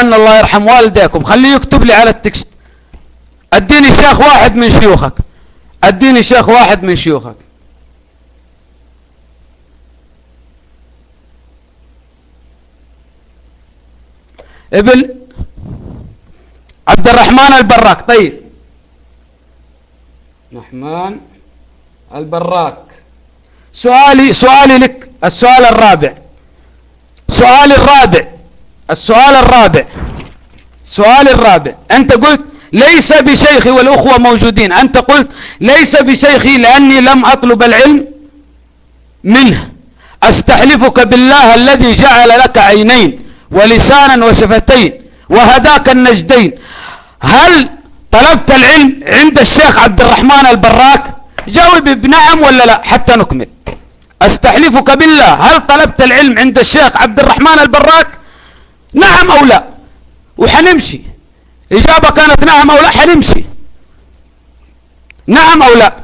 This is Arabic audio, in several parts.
لأن الله يرحم والديكم. خليه يكتب لي على التكست. أديني شيخ واحد من شيوخك. أديني شيخ واحد من شيوخك. ابن عبد الرحمن البراك. طيب. الرحمن البراك. سؤالي سؤالي لك. السؤال الرابع. سؤال الرابع. السؤال الرابع. سؤال الرابع. أنت قلت ليس بشيخي والأخوة موجودين. أنت قلت ليس بشيخي لأني لم أطلب العلم منه. أستحلفك بالله الذي جعل لك عينين ولسانا وشفتين وهداك النجدين. هل طلبت العلم عند الشيخ عبد الرحمن البراك؟ جاوب بنعم ولا لا؟ حتى نكمل. أستحلفك بالله. هل طلبت العلم عند الشيخ عبد الرحمن البراك؟ نعم أو لا؟ وحنمشي. إجابة كانت نعم أو لا حنمشي. نعم أو لا؟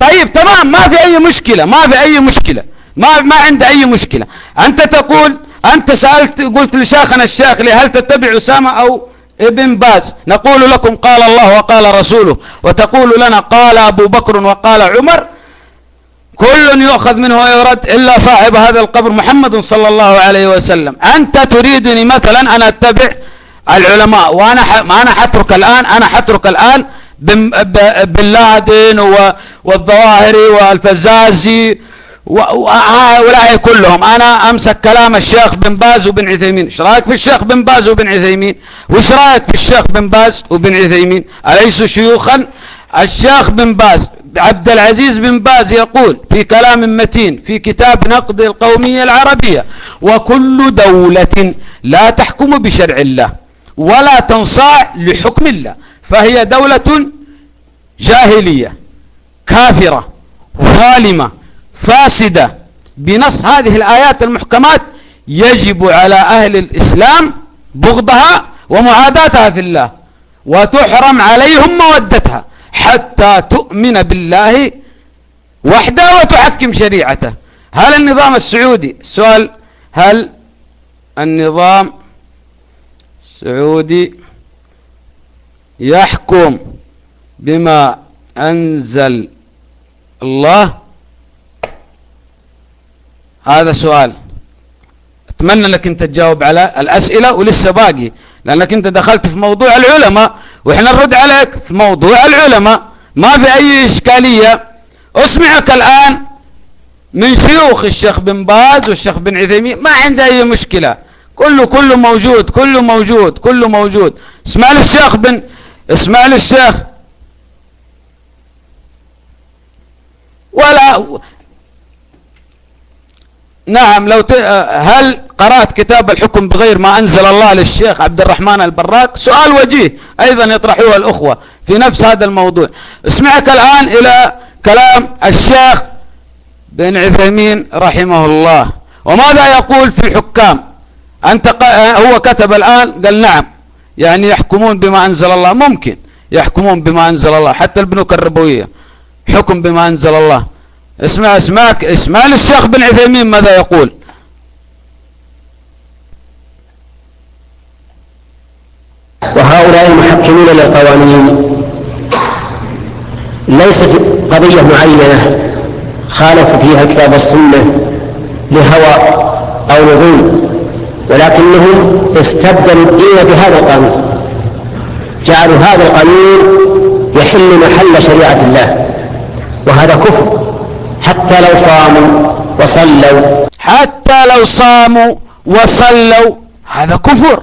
طيب تمام ما في أي مشكلة ما في أي مشكلة ما ما عندي أي مشكلة. أنت تقول أنت سألت قلت لشيخنا الشيخ لي هل تتبع أسامة أو ابن باز؟ نقول لكم قال الله وقال رسوله وتقول لنا قال أبو بكر وقال عمر كل يؤخذ منه ويرد إلا صاحب هذا القبر محمد صلى الله عليه وسلم. أنت تريدني مثلا أن أتبع العلماء وأنا أنا حأترك الآن أنا حأترك الآن بن لادن والظواهري والفزازي وهؤلاء كلهم. أنا أمسك كلام الشيخ بن باز وبن عثيمين. إيش رأيك في الشيخ بن باز وبن عثيمين؟ وإيش رأيك في الشيخ بن باز وبن عثيمين؟ أليسوا شيوخا؟ الشيخ بن باز عبد العزيز بن باز يقول في كلام متين في كتاب نقد القومية العربية وكل دولة لا تحكم بشرع الله ولا تنصاع لحكم الله فهي دولة جاهلية كافرة ظالمة. فاسدة. بنص هذه الآيات المحكمات يجب على أهل الإسلام بغضها ومعاداتها في الله وتحرم عليهم مودتها حتى تؤمن بالله وحده وتحكم شريعته. هل النظام السعودي سؤال هل النظام السعودي يحكم بما أنزل الله؟ هذا سؤال. أتمنى أنك أنت تجاوب على الأسئلة ولسه باقي لأنك أنت دخلت في موضوع العلماء وإحنا نرد عليك في موضوع العلماء. ما في أي إشكالية. أسمعك الآن من شيوخ الشيخ بن باز والشيخ بن عثيمين. ما عنده أي مشكلة. كله كله موجود كله موجود كله موجود. اسمع للشيخ بن اسمع للشيخ ولا نعم لو ت... هل قرأت كتاب الحكم بغير ما أنزل الله للشيخ عبد الرحمن البراك؟ سؤال وجيه أيضا يطرحوه الأخوة في نفس هذا الموضوع. اسمعك الآن إلى كلام الشيخ بن عثيمين رحمه الله. وماذا يقول في الحكام؟ أنت ق... هو كتب الآن؟ قال نعم. يعني يحكمون بما أنزل الله. ممكن يحكمون بما أنزل الله. حتى البنوك الربوية حكم بما أنزل الله. اسمع اسمعك اسمع للشيخ بن عثيمين ماذا يقول. وهؤلاء المحكمين للقوانين. ليست قضية معينة خالفوا فيها الكتاب والسنة لهوى أو لظلم ولكنهم استبدلوا الدين بهذا القانون. جعلوا هذا القانون يحل محل شريعة الله وهذا كفر. حتى لو صاموا وصلوا. حتى لو صاموا وصلوا. هذا كفر.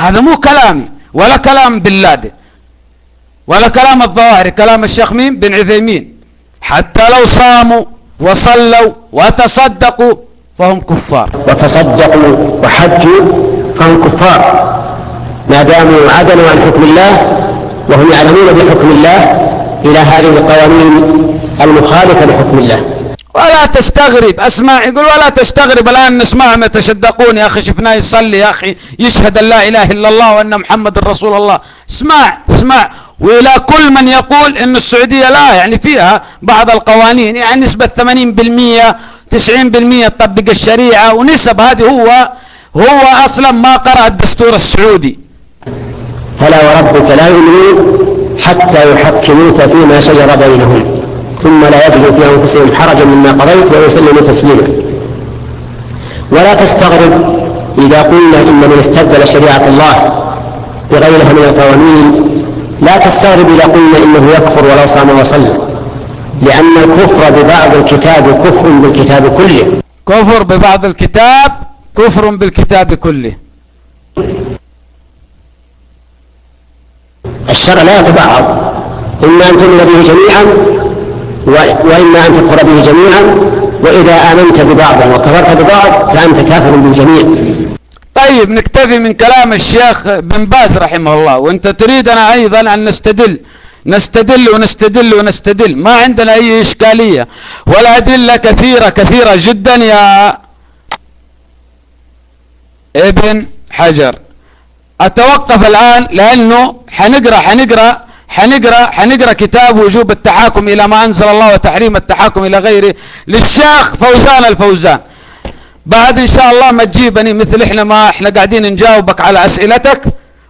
هذا مو كلامي ولا كلام بن لادن. ولا كلام الظواهري كلام الشيخ مين؟ بن عثيمين. حتى لو صاموا وصلوا وتصدقوا فهم كفار. وتصدقوا وحجوا فهم كفار. ما داموا عدلوا عن حكم الله وهم يعلمون بحكم الله إلى هذه القوانين المخالفة لحكم الله. ولا تستغرب أسمع يقول ولا تستغرب الآن نسمعهم يتصدقون يا أخي شفناه يصلي يا أخي يشهد أن لا إله إلا الله وأن محمد رسول الله. اسمع اسمع. وإلى كل من يقول إن السعودية لا يعني فيها بعض القوانين يعني نسبة 80% 90% تطبق الشريعة ونسب هذه هو هو أصلا ما قرأ الدستور السعودي. فلا وربك لا يؤمنون؟ حتى يحكموك فيما شجر بينهم ثم لا يجدوا في أنفسهم حرجا مما قضيت ويسلموا تسليما. ولا تستغرب إذا قلنا إن من استبدل شريعة الله بغيرها من القوانين. لا تستغرب إذا قلنا إنه يكفر ولو صام وصلى لأن الكفر ببعض الكتاب كفر بالكتاب كله. كفر ببعض الكتاب كفر بالكتاب كله. الشرع لا يتبعض. إما أن تؤمن به جميعا وإما أن تكفر به جميعا. وإذا آمنت ببعض وكفرت ببعض فأنت كافر بالجميع. طيب نكتفي من كلام الشيخ بن باز رحمه الله. وأنت تريدنا أيضا أن نستدل. نستدل ونستدل ونستدل. ما عندنا أي إشكالية. والادلة كثيرة كثيرة جدا يا ابن حجر. أتوقف الآن لأنه حنقرا حنقرا حنقرا حنقرأ كتاب وجوب التحاكم إلى ما أنزل الله وتحريم التحاكم إلى غيره للشيخ فوزان الفوزان. بعد إن شاء الله ما تجيبني مثل إحنا ما إحنا قاعدين نجاوبك على أسئلتك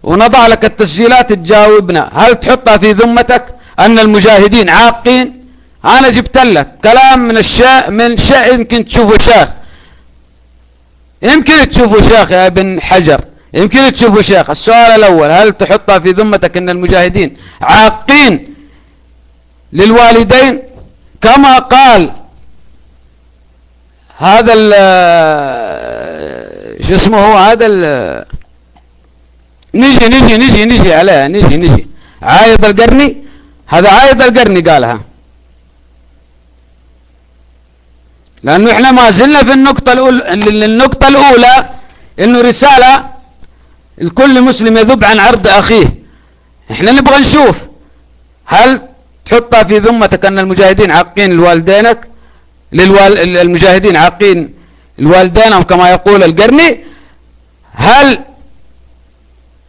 ونضع لك التسجيلات تجاوبنا. هل تحطها في ذمتك أن المجاهدين عاقين؟ أنا جبت لك كلام من الشيء من شيء يمكن تشوفه شيخ. يمكن تشوفه شيخ يا ابن حجر. يمكن تشوفه شيخ السؤال الأول هل تحطها في ذمتك إن المجاهدين عاقين للوالدين؟ كما قال هذا ال شو اسمه هو؟ هذا ال نجي نجي نجي نجي عليها نجي نجي. عايض القرني؟ هذا عايض القرني قالها. لأنه إحنا ما زلنا في النقطة الأولى النقطة الأولى إنه رسالة الكل مسلم يذب عن عرض أخيه. إحنا نبغى نشوف. هل تحطها في ذمتك أن المجاهدين عاقين لوالدينك؟ للمجاهدين عاقين الوالدين كما يقول القرني؟ هل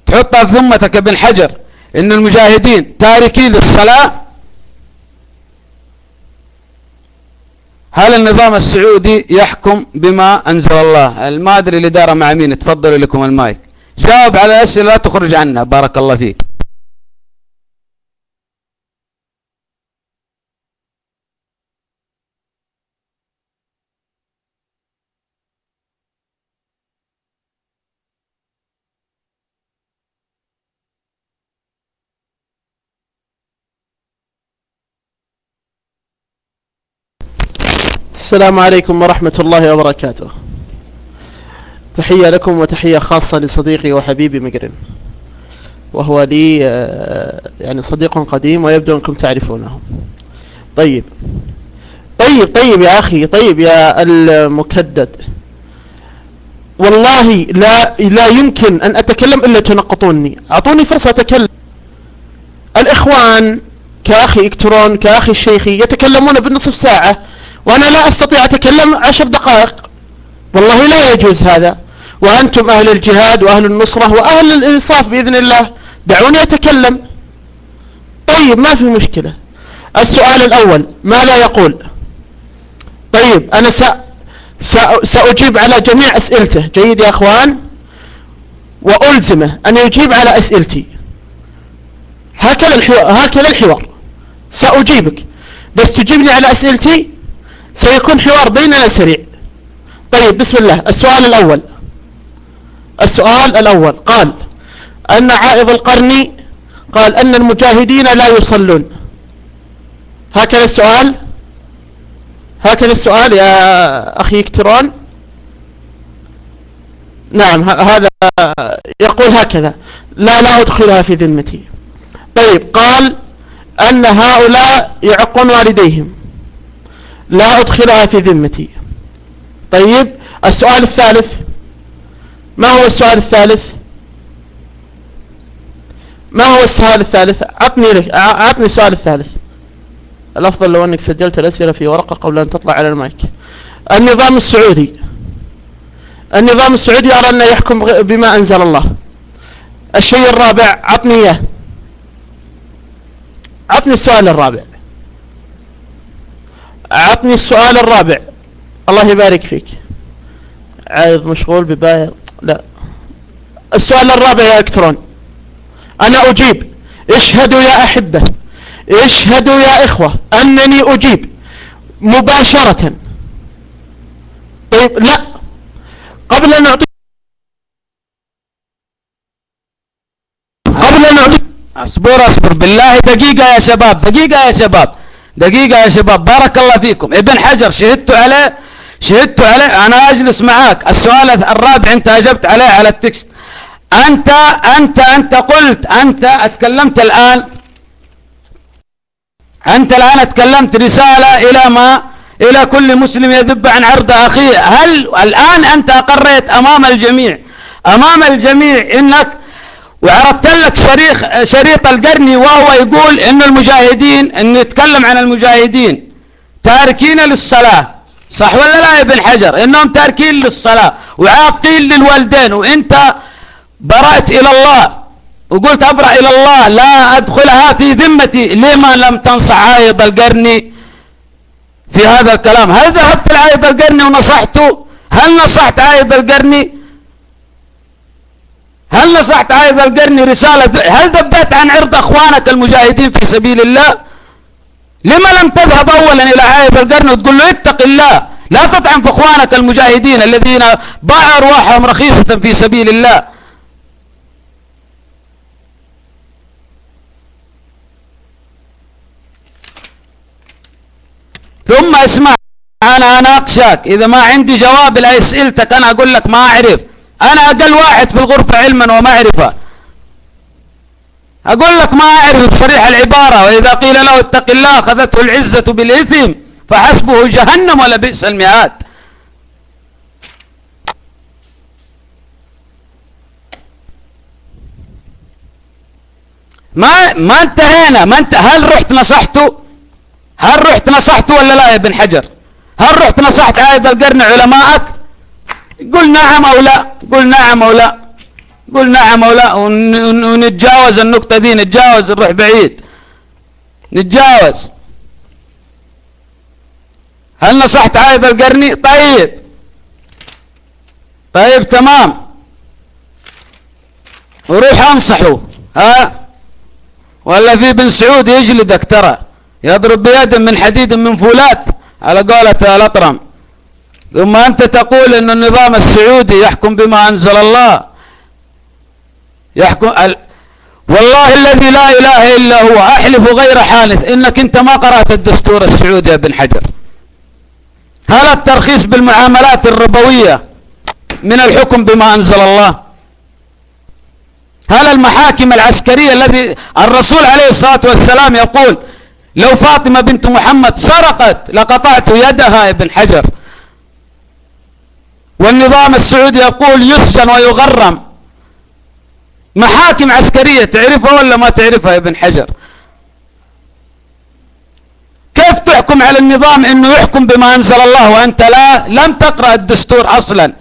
تحطها في ذمتك ابن حجر إن المجاهدين تاركين للصلاة؟ هل النظام السعودي يحكم بما أنزل الله؟ ما أدري الاداره مع مين. تفضلوا لكم المايك. جاوب على الاسئله لا تخرج عنها بارك الله فيك. السلام عليكم ورحمة الله وبركاته. تحية لكم وتحية خاصة لصديقي وحبيبي مقرن. وهو لي آه، يعني صديق قديم ويبدو أنكم تعرفونه. طيب. طيب طيب يا أخي طيب يا المكدد. والله لا لا يمكن أن أتكلم إلا تنقطوني. أعطوني فرصة أتكلم. الإخوان كأخي إكترون كأخي الشيخي يتكلمون بالنصف ساعة وأنا لا أستطيع أتكلم عشر دقائق. والله لا يجوز هذا. وأنتم أهل الجهاد وأهل النصرة وأهل الإنصاف بإذن الله. دعوني أتكلم. طيب ما في مشكلة. السؤال الأول ما لا يقول؟ طيب أنا سأجيب على جميع أسئلته. جيد يا أخوان؟ وألزمه أن يجيب على أسئلتي. هكذا الحوار, هكذا الحوار. سأجيبك. بس تجيبني على أسئلتي سيكون حوار بيننا سريع. طيب بسم الله. السؤال الأول. السؤال الأول قال أن عائض القرني قال أن المجاهدين لا يصلون. هكذا السؤال؟ هكذا السؤال يا أخي كترون؟ نعم هذا يقول هكذا لا لا أدخلها في ذمتي. طيب قال أن هؤلاء يعقون والديهم. لا أدخلها في ذمتي. طيب السؤال الثالث ما هو السؤال الثالث؟ ما هو السؤال الثالث؟ عطني عطني السؤال الثالث. الأفضل لو أنك سجلت الأسئلة في ورقة قبل أن تطلع على المايك. النظام السعودي. النظام السعودي يرى أنه يحكم بما أنزل الله. الشيء الرابع عطني إياه. عطني السؤال الرابع. عطني السؤال الرابع. الله يبارك فيك. عايض مشغول ببايع لا. السؤال الرابع يا الكترون أنا أجيب. اشهدوا يا أحبة. اشهدوا يا إخوة. أنني أجيب. مباشرة. طيب لا. قبل أن اعطي قبل أن اعطي أصبر أصبر. بالله دقيقة يا شباب دقيقة يا شباب. دقيقة يا شباب. بارك الله فيكم. ابن حجر شهدت عليه شهدت عليه أنا أجلس معاك. السؤال الرابع أنت أجبت عليه على التكست. أنت أنت أنت قلت أنت أتكلمت الآن. أنت الآن أتكلمت رسالة إلى ما إلى كل مسلم يذب عن عرض أخيه. هل الآن أنت اقريت أمام الجميع؟ أمام الجميع إنك وعرضت لك شريخ شريط القرني وهو يقول إن المجاهدين انه يتكلم عن المجاهدين. تاركين للصلاة. صح ولا لا يا ابن حجر؟ إنهم تاركين للصلاة وعاقين للوالدين وإنت برأت إلى الله وقلت أبرأ إلى الله لا أدخلها في ذمتي. لما لم تنصح عايض القرني في هذا الكلام؟ هل ذهبت لعايض القرني ونصحته؟ هل نصحت عايض القرني؟ هل نصحت عايض القرني رسالة؟ هل ذبت عن عرض أخوانك المجاهدين في سبيل الله؟ لما لم تذهب اولا إلى عايض القرني وتقول له اتق الله لا تطعن في إخوانك المجاهدين الذين باعوا أرواحهم رخيصة في سبيل الله. ثم اسمع أنا أناقشك. إذا ما عندي جواب لاسئلتك أنا أقول لك ما أعرف. أنا أقل واحد في الغرفة علما ومعرفة. أقول لك ما أعرف بصريح العبارة وإذا قيل له اتق الله أخذته العزة بالإثم فحسبه جهنم ولا بئس المهاد. ما ما انتهينا ما انت هل رحت نصحته؟ هل رحت نصحته ولا لا يا ابن حجر؟ هل رحت نصحت عايد القرن علماءك قل نعم أو لا قل نعم أو لا. قل نعم أو لا ونتجاوز النقطة دي نتجاوز نروح بعيد. نتجاوز. هل نصحت عايد القرني؟ طيب. طيب تمام. وروح أنصحه. ها؟ ولا في بن سعود يجلدك ترى. يضرب بيد من حديد من فولاذ على قولة الأطرم. ثم أنت تقول أن النظام السعودي يحكم بما أنزل الله. يحكم ال... والله الذي لا إله إلا هو أحلف غير حانث إنك أنت ما قرأت الدستور السعودي يا ابن حجر. هل الترخيص بالمعاملات الربوية من الحكم بما أنزل الله. هل المحاكم العسكرية الذي الرسول عليه الصلاة والسلام يقول لو فاطمة بنت محمد سرقت لقطعت يدها ابن حجر. والنظام السعودي يقول يسجن ويغرم. محاكم عسكرية تعرفها ولا ما تعرفها يا ابن حجر؟ كيف تحكم على النظام إنه يحكم بما أنزل الله وأنت لا لم تقرأ الدستور أصلا؟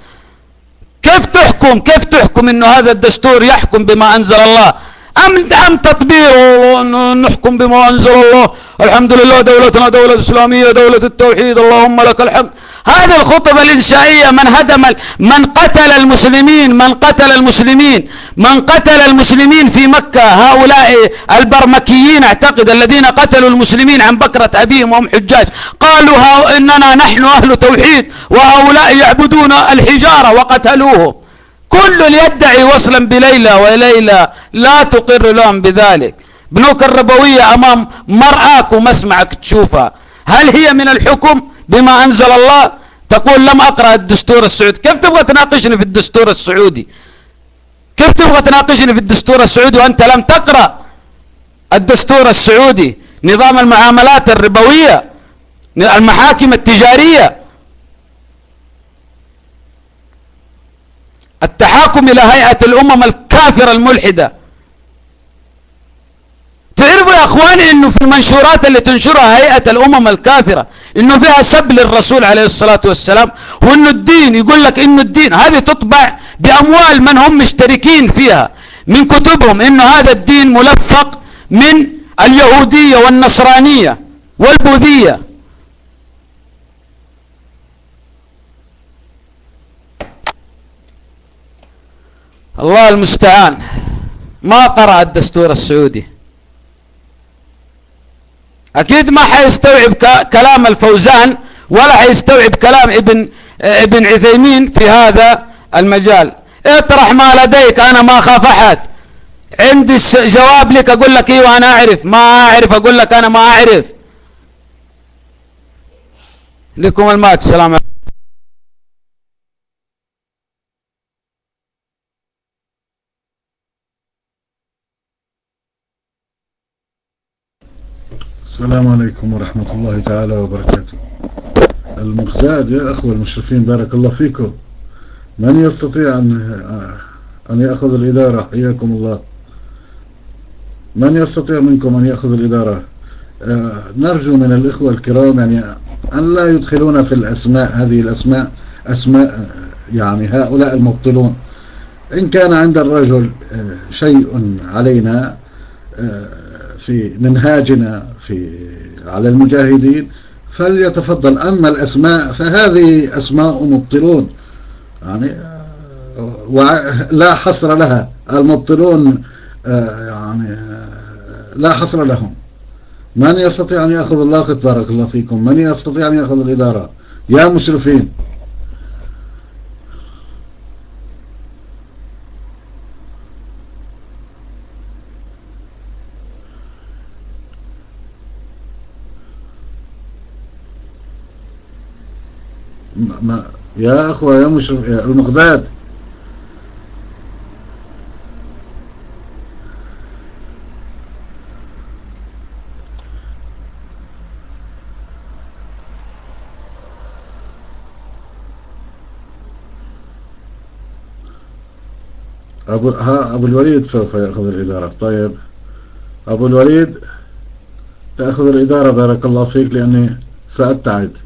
كيف تحكم؟ كيف تحكم إنه هذا الدستور يحكم بما أنزل الله؟ أم أم تطبيق نحكم بما أنزل الله. الحمد لله دولتنا دولة إسلامية دولة التوحيد. اللهم لك الحمد. هذه الخطب الإنشائية من هدم من قتل المسلمين من قتل المسلمين من قتل المسلمين في مكة. هؤلاء البرمكيين أعتقد الذين قتلوا المسلمين عن بكرة أبيهم وهم حجاج قالوا إننا نحن أهل توحيد وهؤلاء يعبدون الحجارة وقتلوهم. كل يدعي وصلا بليلى وليلى لا تقر لهم بذلك. بنوك الربوية أمام مرآك ومسمعك تشوفها. هل هي من الحكم بما أنزل الله؟ تقول لم أقرأ الدستور السعودي. كيف تبغى تناقشني في الدستور السعودي؟ كيف تبغى تناقشني في الدستور السعودي وأنت لم تقرأ الدستور السعودي؟ نظام المعاملات الربوية المحاكم التجارية. التحاكم إلى هيئة الأمم الكافرة الملحدة. تعرفوا يا أخواني أنه في المنشورات اللي تنشرها هيئة الأمم الكافرة أنه فيها سب للرسول عليه الصلاة والسلام وأنه الدين يقول لك أنه الدين هذه تطبع بأموال من هم مشتركين فيها من كتبهم أنه هذا الدين ملفق من اليهودية والنصرانية والبوذية. الله المستعان. ما قرأ الدستور السعودي. أكيد ما حيستوعب كلام الفوزان ولا حيستوعب كلام ابن ابن عثيمين في هذا المجال. اطرح ما لديك أنا ما أخاف أحد. عندي جواب لك أقول لك إيوه أنا أعرف. ما أعرف أقول لك أنا ما أعرف. لكم المايك السلام عليكم. السلام عليكم ورحمة الله تعالى وبركاته. المخداد يا أخوة المشرفين بارك الله فيكم. من يستطيع أن أن يأخذ الإدارة؟ حياكم الله. من يستطيع منكم أن يأخذ الإدارة؟ آه، نرجو من الإخوة الكرام يعني أن لا يدخلون في الأسماء هذه الأسماء أسماء يعني هؤلاء المبطلون. إن كان عند الرجل آه، شيء علينا آه، في منهاجنا في على المجاهدين فليتفضل. أما الأسماء فهذه أسماء مبطلون. يعني لا حصر لها. المبطلون آه، يعني آه، لا حصر لهم. من يستطيع أن يأخذ اللاقط بارك الله فيكم. من يستطيع أن يأخذ الإدارة؟ يا مشرفين. ما يا أخوة يا مشرف يا المقداد أبو, ها أبو الوليد سوف يأخذ الإدارة. طيب. أبو الوليد تأخذ الإدارة بارك الله فيك لأني سأبتعد.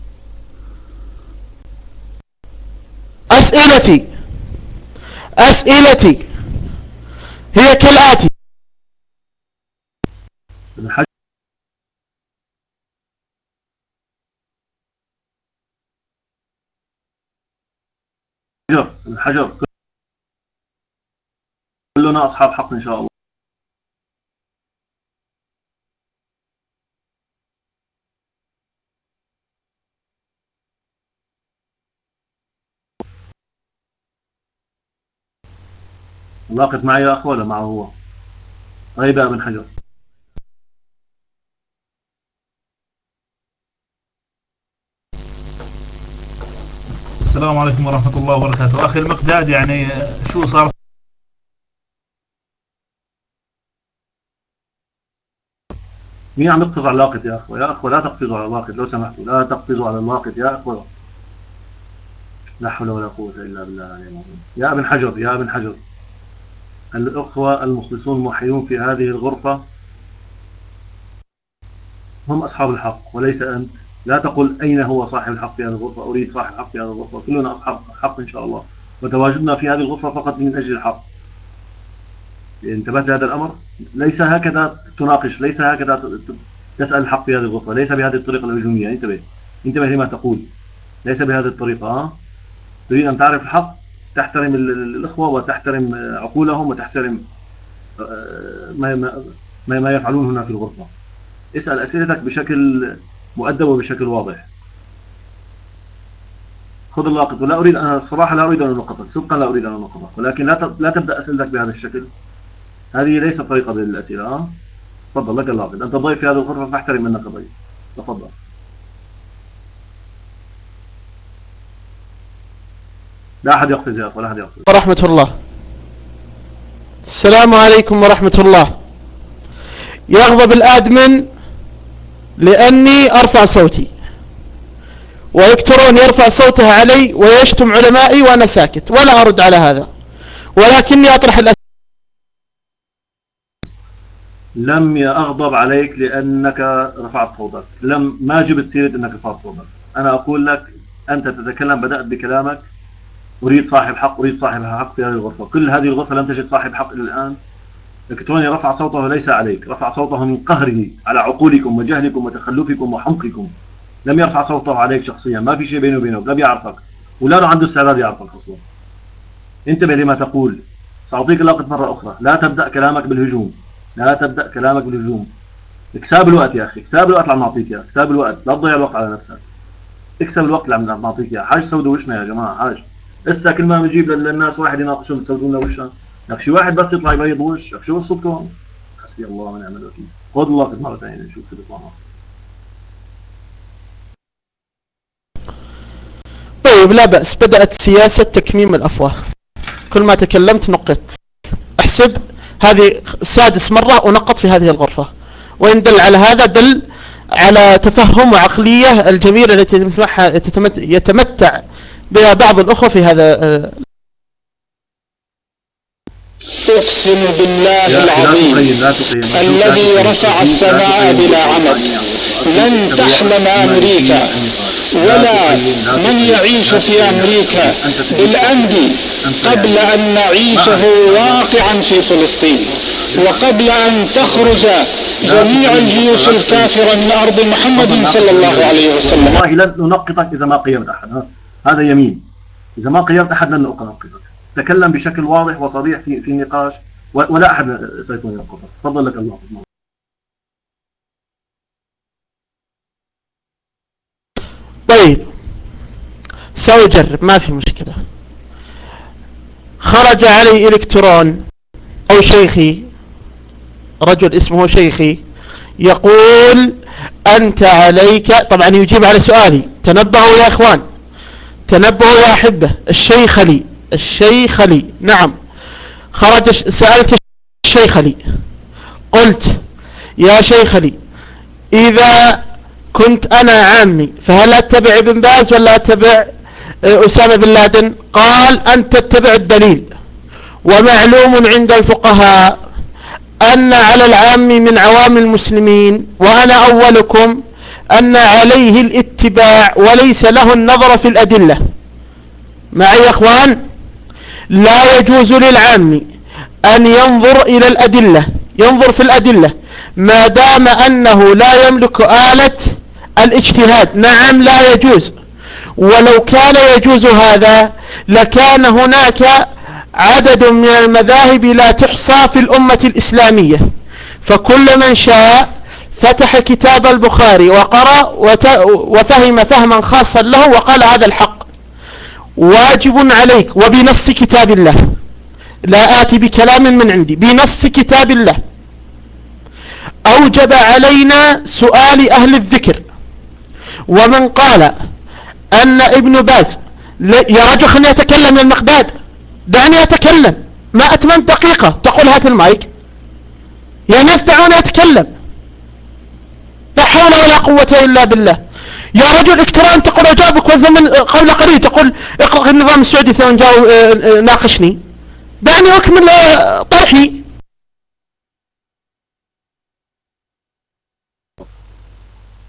أسئلتي. أسئلتي. هي كالآتي. الحجر الحجر. كلنا أصحاب حق إن شاء الله. لاقط معي يا أخو ولا معه هو؟ غيبة بن حجر؟ السلام عليكم ورحمة الله وبركاته. أخي المقداد يعني شو صار؟ مين عم يقفز على اللاقط يا أخوة؟ يا أخوة لا تقفزوا على اللاقط لو سمحتوا لا تقفزوا على اللاقط يا أخوة. لا حول ولا قوة إلا بالله يا ابن حجر يا ابن حجر. الأخوة المخلصون الموحدون في هذه الغرفة هم أصحاب الحق وليس أنت. لا تقل أين هو صاحب الحق في هذه الغرفة أريد صاحب الحق في هذه الغرفة. كلنا أصحاب حق إن شاء الله. وتواجدنا في هذه الغرفة فقط من أجل الحق. انتبهت لهذا الأمر؟ ليس هكذا تناقش ليس هكذا تسأل الحق في هذه الغرفة. ليس بهذه الطريقة الهجومية انتبه. انتبه لما تقول. ليس بهذه الطريقة. تريد أن تعرف الحق؟ تحترم الإخوة وتحترم عقولهم وتحترم آه، ما ما يفعلون هنا في الغرفة. اسأل أسئلتك بشكل مؤدب وبشكل واضح. خذ اللاقط ولا أريد أنا الصراحة لا أريد أن أنقطك صدقا لا أريد أن أنقطك ولكن لا لا تبدأ أسئلتك بهذا الشكل. هذه ليست طريقة للأسئلة أه؟ تفضل لك اللاقط أنت ضيف في هذه الغرفة فاحترم منك ضيف. تفضل. لا أحد يقفز يا أخوة لا أحد يقفز ورحمة الله. السلام عليكم ورحمة الله. يغضب الآدمن لأني أرفع صوتي. ويكترون يرفع صوته علي ويشتم علمائي وأنا ساكت. ولا أرد على هذا. ولكني أطرح الأسئلة. لم أغضب عليك لأنك رفعت صوتك. لم ما جبت سيرة أنك رفعت صوتك. أنا أقول لك أنت تتكلم بدأت بكلامك. أريد صاحب حق أريد صاحب حق في هذه الغرفة. كل هذه الغرفة لم تجد صاحب حق إلى الآن. الكتروني رفع صوته ليس عليك. رفع صوته من قهره على عقولكم وجهلكم وتخلفكم وحمقكم. لم يرفع صوته عليك شخصيا. ما في شيء بينه وبينك لا بيعرفك ولا عنده استعداد يعرفك أصلا. انتبه لما تقول. سأعطيك الوقت مرة أخرى. لا تبدأ كلامك بالهجوم. لا تبدأ كلامك بالهجوم. اكسب الوقت يا أخي. اكسب الوقت اللي عم نعطيك إياه اكسب الوقت. لا تضيع الوقت على نفسك. اكسب الوقت اللي عم نعطيك إياه حاج سودوا وشنا يا جماعة. حاج. هسه كل ما بنجيب للناس واحد يناقشهم تسودوا لنا وشها لك شي واحد بس يطلع يبيض وش لك شو قصتكم حسبي الله ونعم الوكيل. خذ الوقت مرة ثانية نشوف شو بيطلع. معك طيب لا بأس. بدأت سياسة تكميم الأفواه. كل ما تكلمت نقط احسب. هذه سادس مرة ونقط في هذه الغرفة. وإن دل على هذا دل على تفهم وعقلية الجميلة التي يتمتع بها بعض الأخوة في هذا آه، أقسم بالله العظيم الذي رفع السماء بلا عمد. لن تحلم أمريكا ولا من يعيش في أمريكا بالأمن قبل أن نعيشه واقعا في فلسطين وقبل أن تخرج جميع الجيوش الكافرة من أرض محمد صلى الله عليه وسلم. والله لن ننقطك إذا ما قيمت أحد. هذا يمين. إذا ما قيمت أحد لن ننقطك تكلم بشكل واضح وصريح في في النقاش. ولا أحد سيكون ينقطك تفضل لك الله. طيب. سأجرب. ما في مشكلة. خرج علي إلكترون. أو شيخي. رجل اسمه شيخي. يقول أنت عليك طبعا يجيب على سؤالي. تنبهوا يا إخوان. تنبهوا يا أحبة الشيخ لي الشيخ لي. نعم. خرج سألت الشيخ لي. قلت يا شيخ لي إذا كنت أنا عامي فهل أتبع ابن باز ولا أتبع آه، أسامة بن لادن؟ قال أنت تتبع الدليل. ومعلوم عند الفقهاء أن على العام من عوام المسلمين وأنا أولكم أن عليه الاتباع وليس له النظر في الأدلة. معي يا أخوان؟ لا يجوز للعام أن ينظر إلى الأدلة ينظر في الأدلة. ما دام أنه لا يملك آلة الاجتهاد نعم لا يجوز. ولو كان يجوز هذا لكان هناك عدد من المذاهب لا تحصى في الأمة الإسلامية. فكل من شاء فتح كتاب البخاري وقرأ وفهم فهما خاصا له وقال هذا الحق. واجب عليك وبنص كتاب الله. لا آتي بكلام من عندي بنص كتاب الله. أوجب علينا سؤال أهل الذكر. ومن قال أن ابن باز يا رجل خليني أتكلم يا المقداد دعني أتكلم. ما أتمنى دقيقة. تقول هات المايك. يا ناس دعوني أتكلم. لا حول ولا قوة إلا بالله. يا رجل اكترام تقول أجابك والزمن قبل قليل تقول اقرأ النظام السعودي ثم جاو آه، آه، ناقشني. دعني أكمل طرحي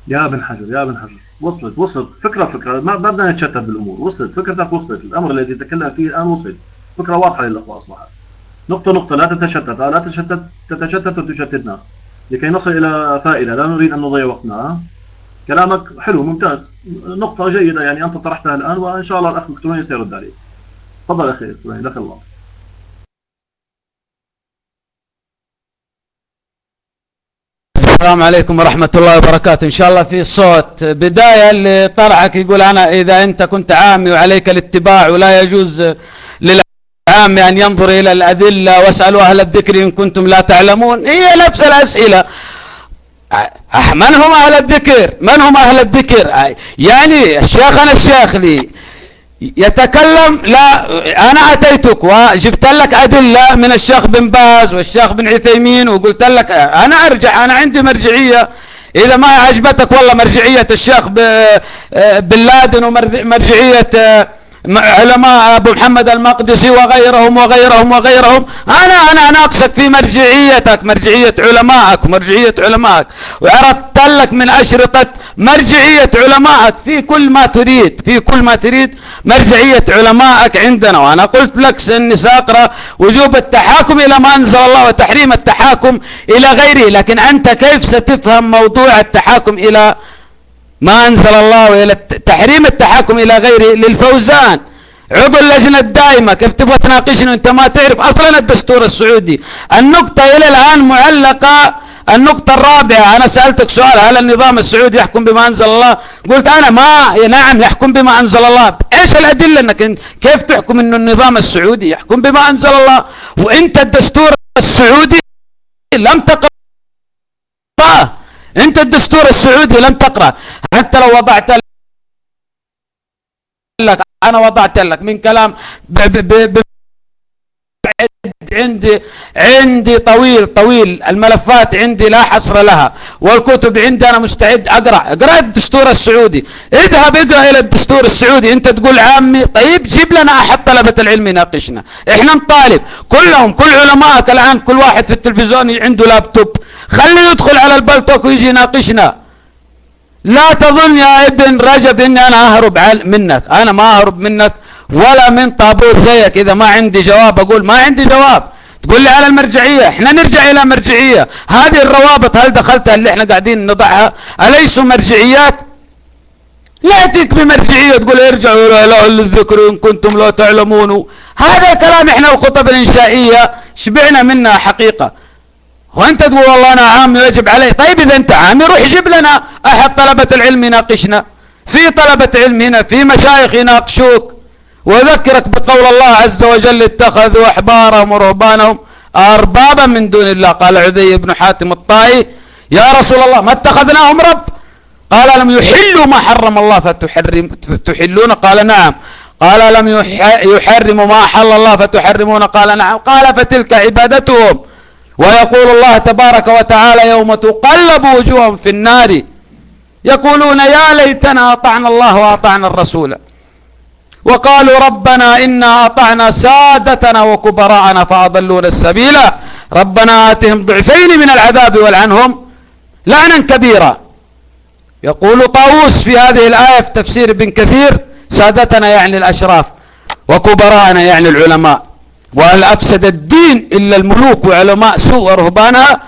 يا ابن حجر يا ابن حجر. وصلت وصلت. فكرة فكرة. ما بدنا نتشتت بالأمور. وصلت. فكرتك وصلت. الأمر الذي تكلم فيه الآن وصل. فكرة واضحة للأخوة أصبحت. نقطة نقطة. لا تتشتت. لا تتشتت تتشتت وتشتتنا. لكي نصل إلى فائدة. لا نريد أن نضيع وقتنا. كلامك حلو ممتاز. نقطة جيدة يعني أنت طرحتها الآن وإن شاء الله الأخ مكتومين سيرد عليك. تفضل أخي لك الله. السلام عليكم ورحمة الله وبركاته. إن شاء الله في صوت. بداية اللي طرحك يقول أنا إذا أنت كنت عامي وعليك الاتباع ولا يجوز للعام أن ينظر إلى الأدلة واسألوا أهل الذكر إن كنتم لا تعلمون. هي نفس الأسئلة. من هم أهل الذكر؟ من هم أهل الذكر؟ يعني الشيخنا الشيخلي يتكلم لا أنا أتيتك وجبت لك أدلة من الشيخ بن باز والشيخ بن عثيمين وقلت لك أنا أرجع أنا عندي مرجعية. إذا ما عجبتك والله مرجعية الشيخ بن لادن ومرجعية علماء أبو محمد المقدسي وغيرهم وغيرهم وغيرهم. أنا أنا أناقشك في مرجعيتك مرجعية علمائك ومرجعية علمائك. وعرضت لك من أشرطة مرجعية علمائك. في كل ما تريد في كل ما تريد مرجعية علمائك عندنا. وأنا قلت لك أني سأقرأ وجوب التحاكم إلى ما أنزل الله وتحريم التحاكم إلى غيره. لكن أنت كيف ستفهم موضوع التحاكم إلى ما أنزل الله إلى تحريم التحاكم إلى غيره للفوزان. عضو اللجنة الدائمة. كيف تبغى تناقشني وأنت ما تعرف؟ أصلا الدستور السعودي. النقطة إلى الآن معلقة. النقطة الرابعة أنا سألتك سؤال هل النظام السعودي يحكم بما أنزل الله؟ قلت أنا ما نعم يحكم بما أنزل الله. إيش الأدلة إنك كيف تحكم إنه النظام السعودي يحكم بما أنزل الله؟ وإنت الدستور السعودي لم تقرأ انت الدستور السعودي لم تقرأ. حتى لو وضعت لك أنا وضعت لك من كلام ب ب ب عندي عندي طويل طويل. الملفات عندي لا حصر لها. والكتب عندي أنا مستعد أقرأ. اقرأ الدستور السعودي. اذهب اقرأ إلى الدستور السعودي. أنت تقول عامي طيب جيب لنا أحد طلبة العلم يناقشنا. إحنا نطالب. كلهم كل علمائك الآن كل واحد في التلفزيون عنده لابتوب. خليه يدخل على البلتوك ويجي يناقشنا. لا تظن يا ابن رجب إني أنا أهرب منك. أنا ما أهرب منك. ولا من طابور زيك. إذا ما عندي جواب أقول ما عندي جواب. تقول لي على المرجعية. إحنا نرجع إلى مرجعية. هذه الروابط هل دخلتها اللي إحنا قاعدين نضعها؟ اليسوا مرجعيات؟ لا تك بمرجعية تقول ارجعوا إلى إله الذكر إن كنتم لا تعلمون. هذا الكلام إحنا الخطب الإنشائية شبعنا منها حقيقة. وأنت تقول والله أنا عامي ويجب علي. طيب إذا أنت عامي روح جيب لنا أحد طلبة العلم يناقشنا. في طلبة علم هنا في مشايخ يناقشوك. وذكرك بقول الله عز وجل اتخذوا احبارهم ورهبانهم أربابا من دون الله. قال عذي بن حاتم الطائي يا رسول الله ما اتخذناهم رب؟ قال لم يحلوا ما حرم الله فتحرم تحلون قال نعم. قال لم يحرموا ما حل الله فتحرمون؟ قال نعم. قال فتلك عبادتهم. ويقول الله تبارك وتعالى يوم تقلب وجوههم في النار يقولون يا ليتنا أطعنا الله وأطعنا الرسول. وقالوا ربنا إنا أطعنا سادتنا وكبراءنا فأضلونا السبيل ربنا آتهم ضعفين من العذاب والعنهم لعنا كبيرا. يقول طاووس في هذه الآية في تفسير ابن كثير سادتنا يعني الأشراف وكبراءنا يعني العلماء. وهل أفسد الدين إلا الملوك وعلماء سوء ورهبانها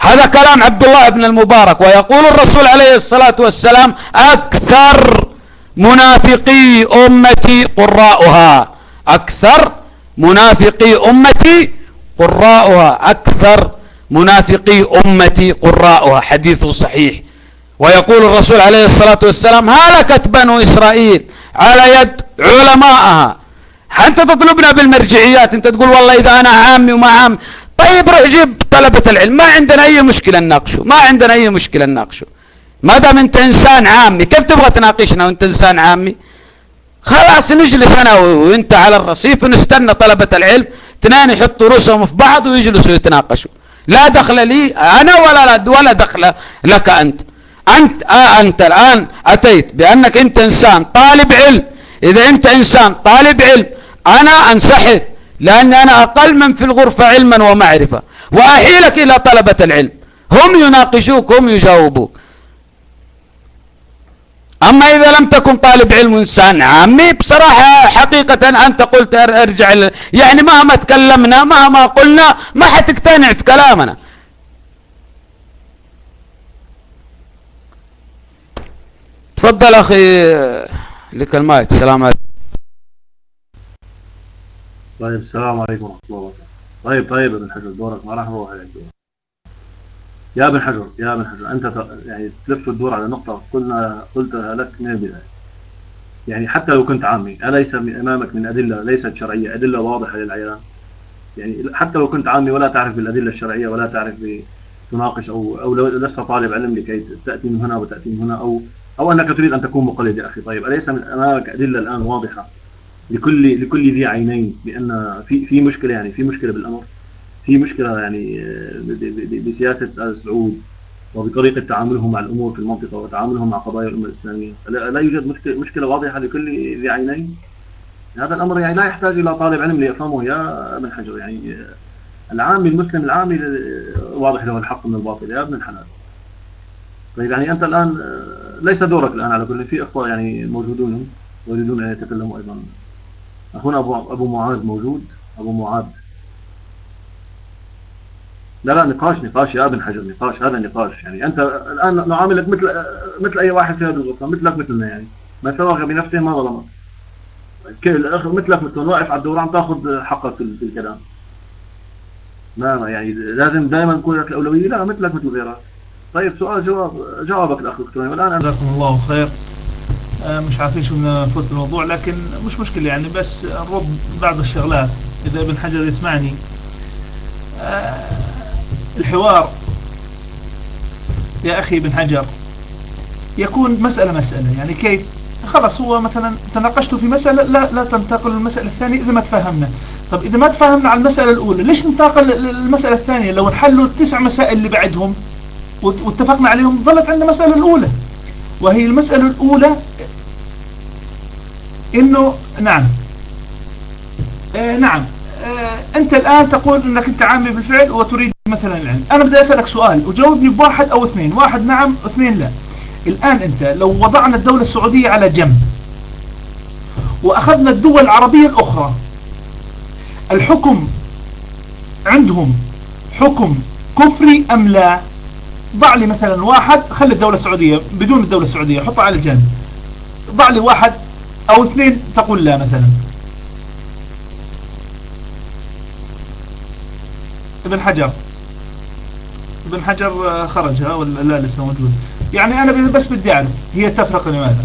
هذا كلام عبد الله بن المبارك. ويقول الرسول عليه الصلاة والسلام أكثر منافقي أمتي قراؤها. أكثر منافقي أمتي قراؤها. أكثر منافقي أمتي قراؤها. حديث صحيح. ويقول الرسول عليه الصلاة والسلام هلكت بنو إسرائيل على يد علمائها أنت تطلبنا بالمرجعيات. أنت تقول والله إذا أنا عامي وما عامي. طيب روح جيب طلبة العلم. ما عندنا أي مشكلة نناقشه. ما عندنا أي مشكلة نناقشه. ما دام أنت إنسان عامي؟ كيف تبغى تناقشنا وأنت إنسان عامي؟ خلاص نجلس أنا وأنت على الرصيف ونستنى طلبة العلم. اثنين يحطوا رؤوسهم في بعض ويجلسوا يتناقشوا. لا دخل لي أنا ولا لا ولا دخل لك أنت. أنت آه أنت الآن أتيت بأنك أنت إنسان طالب علم. إذا أنت إنسان طالب علم. أنا أنسحب لأني أنا أقل من في الغرفة علما ومعرفة. وأحيلك إلى طلبة العلم. هم يناقشوك هم يجاوبوك. أما إذا لم تكن طالب علم إنسان عامي بصراحة حقيقة أنت قلت أرجع يعني مهما تكلمنا مهما قلنا ما حتقتنع في كلامنا. تفضل أخي لك المايك. السلام عليكم. طيب السلام عليكم ورحمة الله وبركاته. طيب طيب ابن حجر دورك. ما راح نروح عليك دورك يا ابن حجر يا ابن حجر أنت يعني تلف الدور على نقطة قلنا قلتها لك من البداية. يعني حتى لو كنت عامي أليس أمامك من أدلة ليست شرعية أدلة واضحة للعيان؟ يعني حتى لو كنت عامي ولا تعرف بالأدلة الشرعية ولا تعرف تناقش أو أو لست طالب علم لكي تأتي من هنا وتأتي من هنا أو أو أنك تريد أن تكون مقلد يا أخي. طيب أليس من أمامك أدلة الآن واضحة لكل لكل ذي عينين بأن في في مشكلة يعني في مشكلة بالأمر؟ في مشكلة يعني آه، بسياسة آل سعود وبطريقة تعاملهم مع الأمور في المنطقة وتعاملهم مع قضايا الأمة الإسلامية. لا يوجد مشكلة, مشكلة واضحة لكل ذي عينين. هذا الأمر يعني لا يحتاج إلى طالب علم ليفهمه يا أبن حجر. يعني آه، العامي المسلم العامي آه، واضح له الحق من الباطل يا ابن الحلال. طيب يعني أنت الآن ليس دورك الآن على كل في أخوة يعني موجودون يريدون أن يتكلموا أيضا. أخونا أبو, أبو معاذ موجود. أبو معاذ. لا لا نقاش نقاش يا ابن حجر نقاش هذا نقاش. يعني أنت الآن نعاملك مثل مثل أي واحد في هذه الغرفة مثلك مثلنا يعني. ما سواك بنفسه ما ظلمك. مثلك مثل واقف على الدور عم تأخذ حقك في الكلام. ما يعني لازم دائما تكون لك الأولوية. لا مثلك مثل غيرك. طيب سؤال جواب جوابك الأخ الالكتروني والان جزاكم الله خير. آه، مش عارفين شو بدنا نفوت الموضوع لكن مش مشكلة يعني بس نرد بعض الشغلات. إذا ابن حجر يسمعني. آه، الحوار. يا أخي ابن حجر يكون مسألة مسألة يعني كيف؟ خلاص هو مثلا تناقشتوا في مسألة لا لا تنتقل للمسألة الثانية إذا ما تفهمنا. طب إذا ما تفهمنا على المسألة الأولى ليش ننتقل للمسألة الثانية؟ لو نحلوا التسع مسائل اللي بعدهم واتفقنا عليهم ظلت عندنا المسألة الأولى. وهي المسألة الأولى إنه نعم. آه نعم. أنت الآن تقول أنك أنت عامي بالفعل وتريد مثلا العلم. أنا بدي أسألك سؤال وجاوبني بواحد أو اثنين. واحد نعم اثنين لا. الآن أنت لو وضعنا الدولة السعودية على جنب وأخذنا الدول العربية الأخرى الحكم عندهم حكم كفري أم لا؟ ضع لي مثلا واحد خلي الدولة السعودية بدون الدولة السعودية حطها على جنب. ضع لي واحد أو اثنين تقول لا مثلا. ابن حجر. ابن حجر خرج ها ولا لا لسه موجود يعني أنا بس بدي أعرف هي تفرق لماذا؟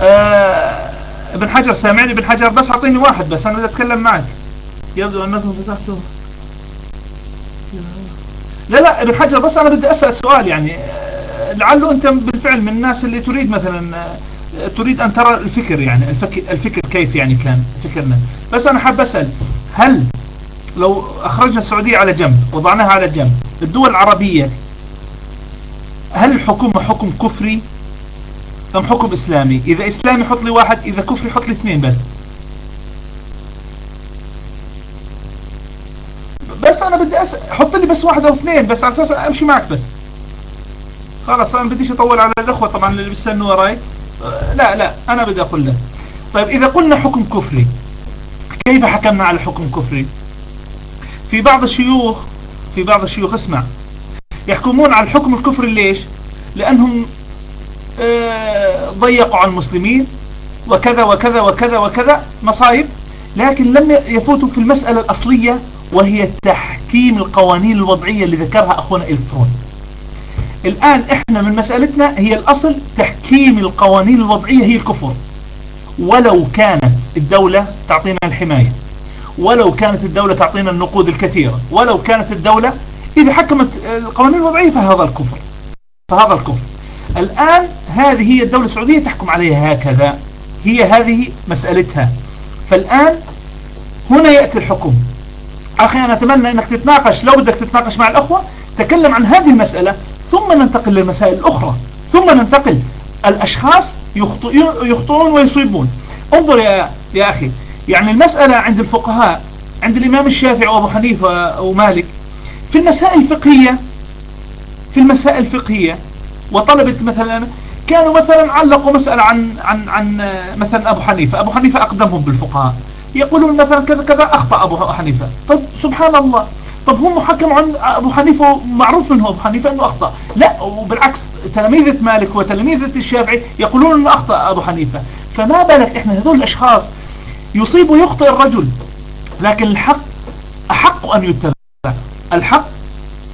آه ابن حجر سامعني؟ ابن حجر بس أعطيني واحد بس أنا بدي أتكلم معك. يبدو أنكم فتحتوا لا لا ابن حجر بس أنا بدي أسأل سؤال يعني. آه، لعله أنت بالفعل من الناس اللي تريد مثلا آه، تريد أن ترى الفكر يعني الفكر, الفكر كيف يعني كان فكرنا. بس أنا حاب أسأل هل لو أخرجنا السعودية على جنب وضعناها على جنب الدول العربية هل الحكومة حكم كفري أم حكم إسلامي؟ إذا إسلامي حط لي واحد إذا كفري حط لي اثنين بس. بس أنا بدي أس... حط لي بس واحد أو اثنين بس على أساس أمشي معك بس. خلاص أنا بديش أطول على الأخوة طبعا اللي بيستنوا وراي لا لا أنا بدي أقول له طيب إذا قلنا حكم كفري كيف حكمنا على حكم كفري؟ في بعض الشيوخ في بعض الشيوخ اسمع. يحكمون على الحكم الكفري ليش؟ لأنهم آه، ضيقوا على المسلمين وكذا وكذا وكذا وكذا مصايب. لكن لم يفوتوا في المسألة الأصلية وهي تحكيم القوانين الوضعية اللي ذكرها أخونا إلكترون الآن إحنا من مسألتنا هي الأصل تحكيم القوانين الوضعية هي الكفر. ولو كانت الدولة تعطينا الحماية ولو كانت الدولة تعطينا النقود الكثيرة ولو كانت الدولة إذا حكمت القوانين الوضعية فهذا الكفر فهذا الكفر. الآن هذه هي الدولة السعودية تحكم عليها هكذا هي هذه مسألتها. فالآن هنا يأتي الحكم. أخي أنا أتمنى أنك تتناقش لو بدك تتناقش مع الأخوة تكلم عن هذه المسألة ثم ننتقل للمسائل الأخرى ثم ننتقل الأشخاص يخطئون ويصيبون. انظر يا, يا أخي يعني المسألة عند الفقهاء عند الإمام الشافعي وأبو حنيفة ومالك في المسائل الفقهية في المسائل الفقهية وطلبة مثلا كانوا مثلا علقوا مسألة عن عن عن مثلا أبو حنيفة. أبو حنيفة أقدمهم بالفقهاء. يقولون مثلا كذا كذا أخطأ أبو حنيفة. طب سبحان الله. طب هم حكموا عن أبو حنيفة معروف منه أبو حنيفة أنه أخطأ. لا وبالعكس تلاميذة مالك وتلاميذة الشافعي يقولون أنه أخطأ أبو حنيفة. فما بالك إحنا هذول الأشخاص يصيب ويخطئ الرجل لكن الحق أحق أن يتبع. الحق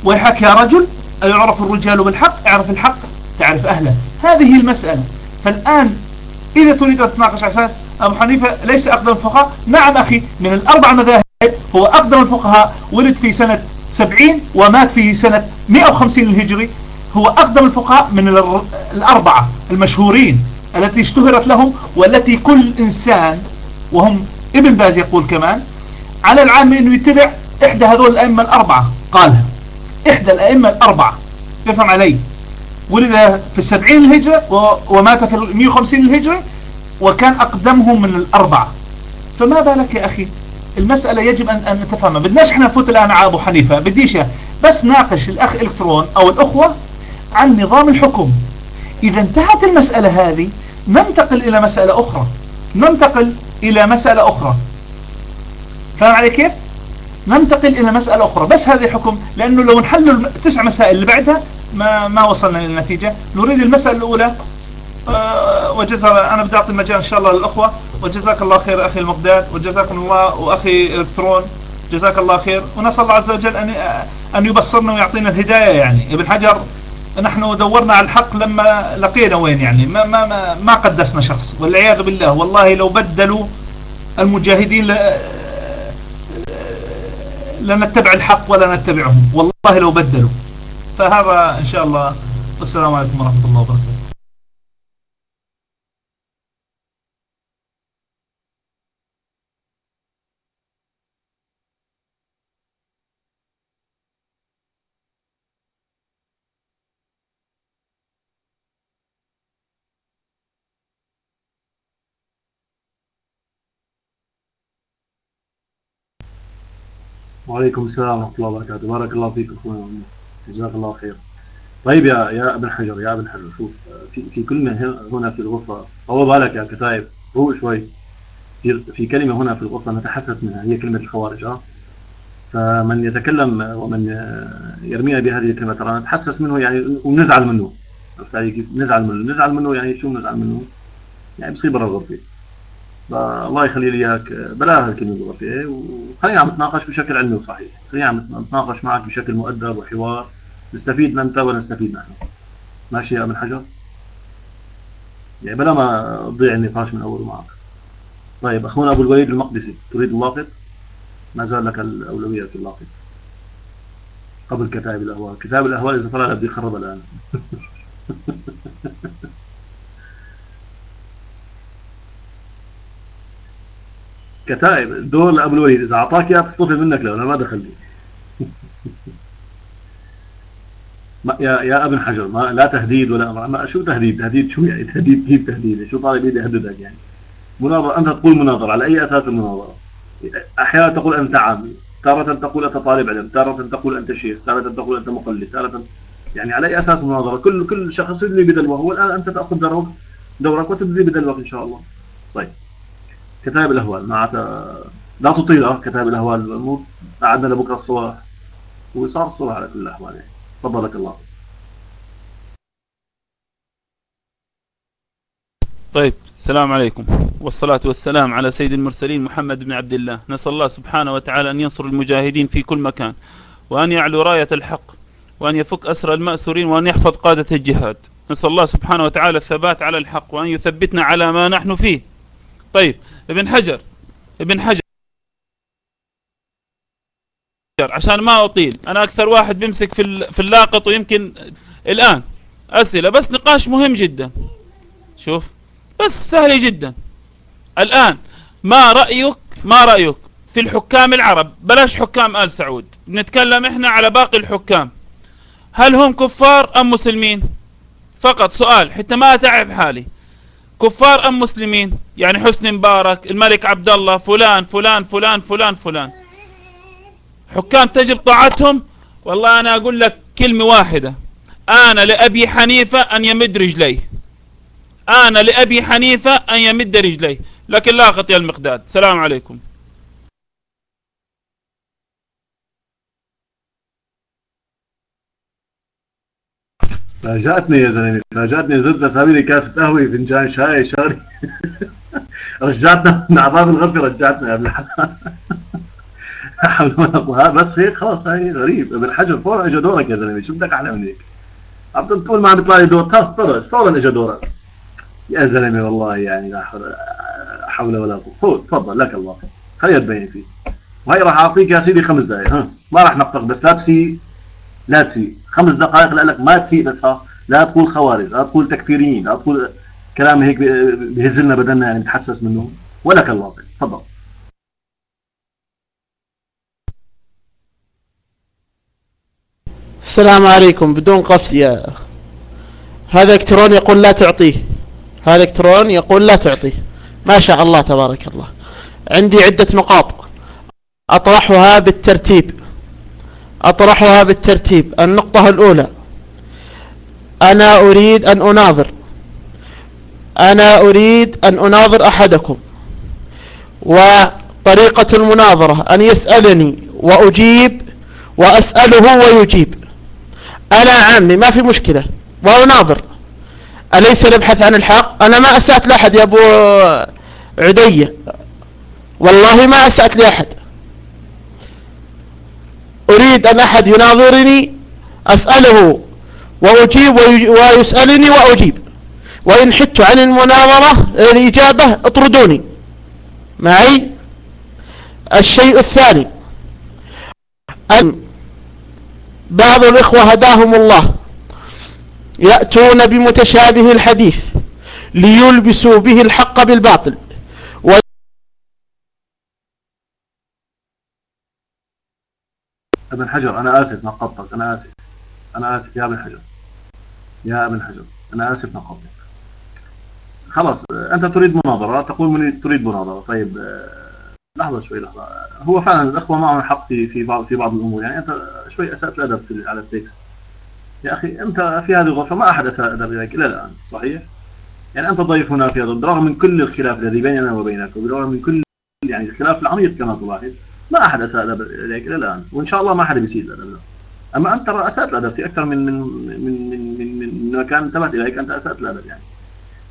ويحك يا رجل يعرف الرجال بالحق؟ اعرف الحق تعرف أهله. هذه المسألة. فالآن إذا تريد أن تناقش أساس أبو حنيفة ليس أقدم الفقهاء. نعم أخي من الأربع مذاهب هو أقدم الفقهاء ولد في سنة 70 ومات في سنة 150 الهجري هو أقدم الفقهاء من الأربعة المشهورين التي اشتهرت لهم والتي كل إنسان وهم ابن باز يقول كمان على العام أنه يتبع إحدى هذول الأئمة الأربعة. قالها إحدى الأئمة الأربعة. يفهم علي. ولد في السبعين الهجرة ومات في المئة وخمسين الهجرة وكان أقدمه من الأربعة. فما بالك يا أخي؟ المسألة يجب أن, أن نتفهمها. بدناش إحنا نفوت الآن على أبو حنيفة. بديش بس ناقش الأخ إلكترون أو الأخوة عن نظام الحكم. إذا انتهت المسألة هذه ننتقل إلى مسألة أخرى. ننتقل إلى مسألة أخرى. فاهم علي كيف؟ ننتقل إلى مسألة أخرى. بس هذه الحكم لأنه لو نحل التسع مسائل اللي بعدها ما, ما وصلنا إلى النتيجة نريد المسألة الأولى آه، وجزا أنا بدي أعطي المجال إن شاء الله للأخوة. وجزاك الله خير أخي المقداد وجزاكم الله وأخي الكترون جزاك الله خير. ونسأل الله عز وجل أن أن يبصرنا ويعطينا الهداية يعني. ابن حجر نحن دورنا على الحق لما لقينا وين يعني. ما ما ما, ما قدسنا شخص. والعياذ بالله والله لو بدلوا المجاهدين ل... لنتبع الحق ولا نتبعهم. والله لو بدلوا. فهذا إن شاء الله. والسلام عليكم ورحمة الله وبركاته. وعليكم السلام ورحمة الله وبركاته. بارك الله فيك أخونا جزاك الله خير. طيب يا يا أبن حجر يا أبن حجر شوف في في كلمة هنا في الغرفة طول بالك يا كتايب. روق شوي. في في كلمة هنا في الغرفة نتحسس منها هي كلمة الخوارج آه فمن يتكلم ومن يرمينا بهذه الكلمة ترى نتحسس منه يعني ونزعل منه. عرفت علي كيف؟ نزعل منه. نزعل منه يعني شو نزعل منه؟ يعني بصير برا الغرفة. الله يخلي لي إياك بلاها الكلمة الجغرافيه وخلينا عم نتناقش بشكل علمي وصحيح. خلينا عم نتناقش معك بشكل مؤدب وحوار. نستفيد أنت ونستفيد نحن. ماشي يا أبن حجر؟ يعني بلا ما تضيع النقاش من اوله معك طيب أخونا أبو الوليد المقدسي تريد اللاقط ما زال لك الأولوية في اللاقط قبل كتاب الاهوال كتاب الاهوال إذا طلع بدي يخرب الآن. كتائب دور لأبو الوليد إذا أعطاك إياه تصطفي منك لو أنا ما دخل لي يا يا أبن حجر ما لا تهديد ولا أمر. ما شو تهديد؟ تهديد شو يعني؟ تهديد كيف تهديد؟ شو طالب يدي يهددك يعني؟ مناظرة أنت تقول مناظرة على أي أساس المناظرة؟ أحيانا تقول أنت عامي تارة تقول أنت طالب علم تارة تقول أنت شيخ تارة تقول أنت مقلد تارة يعني على أي أساس المناظرة؟ كل كل شخص يدلي بدلوه والآن أنت تأخذ دورك دورك بدلوك إن شاء الله. طيب. كتاب الأهوال. معناتها لا تطيل. كتاب الأهوال. مو قعدنا لبكرة الصباح. وصار الصباح على كل الأحوال يعني. تفضلك الله. طيب السلام عليكم. والصلاة والسلام على سيد المرسلين محمد بن عبد الله. نسأل الله سبحانه وتعالى أن ينصر المجاهدين في كل مكان وأن يعلو راية الحق وأن يفك أسر المأسورين وأن يحفظ قادة الجهاد. نسأل الله سبحانه وتعالى الثبات على الحق وأن يثبتنا على ما نحن فيه. طيب ابن حجر ابن حجر. عشان ما أطيل أنا أكثر واحد بيمسك في في اللاقط ويمكن الآن. أسئلة بس نقاش مهم جدا. شوف بس سهل جدا. الآن ما رأيك ما رأيك في الحكام العرب؟ بلاش حكام آل سعود. بنتكلم إحنا على باقي الحكام. هل هم كفار أم مسلمين؟ فقط سؤال حتى ما أتعب حالي. كفار أم مسلمين؟ يعني حسني مبارك الملك عبد الله فلان فلان فلان فلان فلان. حكام تجب طاعتهم؟ والله أنا أقول لك كلمة واحدة. أنا لأبي حنيفة أن يمد رجليه أنا لأبي حنيفة أن يمد رجليه لكن لا خطي المقداد. السلام عليكم. فاجأتني يا زلمة. فاجأتني زرت أسوي لي كاسه قهوه فنجان شاي شاري. رجعتنا من أعضاء الغرفة رجعتنا قبل حول ولا قوة. بس هيك خلاص هاي غريب. ابن حجر فورا اجى دورك يا زلمة. شو بدك أحلى من هيك عم تقول ما عم يطلع لي دور. فورا فورا اجى دورك. يا زلمة والله يعني لا حول ولا قوة. تفضل لك الله. خليها تبين فيه. وهي راح أعطيك يا سيدي خمس دقائق ها؟ ما راح نقطق بس لا تسي لا تسيء خمس دقائق لك ما تسيء بس ها لا تقول خوارج لا تقول تكفيريين لا تقول كلام هيك بهزلنا بدنا يعني نتحسس منه. ولك الله تفضل. السلام عليكم بدون قصد يا هذا إلكترون يقول لا تعطيه. هذا إلكترون يقول لا تعطيه. ما شاء الله تبارك الله. عندي عدة نقاط. أطرحها بالترتيب. أطرحها بالترتيب. النقطة الأولى. أنا أريد أن أناظر. أنا أريد أن أناظر أحدكم. وطريقة المناظرة. أن يسألني وأجيب وأسأله ويجيب. أنا عامي ما في مشكلة. وأناظر. أليس نبحث عن الحق؟ أنا ما أسأت لأحد يا أبو عدية والله ما أسأت لأحد. أريد أن أحد يناظرني أسأله وأجيب ويسألني وأجيب. وإن حدت عن المناظرة الإجابة اطردوني. معي؟ الشيء الثاني. أن بعض الإخوة هداهم الله. يأتون بمتشابه الحديث ليلبسوا به الحق بالباطل. ابن حجر أنا آسف نقطتك أنا آسف. أنا آسف يا ابن حجر. يا ابن حجر أنا آسف نقطتك خلاص أنت تريد مناظرة تقول تريد مناظرة. طيب لحظة شوي لحظة. هو فعلا الأخوة معهم حق في في بعض في بعض الأمور. يعني أنت شوي أسأت الأدب على التكست. يا أخي أنت في هذه الغرفة ما أحد أساء أدب إليك إلى الآن صحيح؟ يعني أنت ضيف هنا في هذا برغم من كل الخلاف الذي بيننا وبينك وبرغم من كل يعني الخلاف العميق كما تلاحظ ما أحد أساء إليك إلى الآن وإن شاء الله ما أحد بيسيء الأدب أما أنت أسأت الأدب في أكثر من من من من من, من مكان انتبهت إليك أنت أسأت الأدب يعني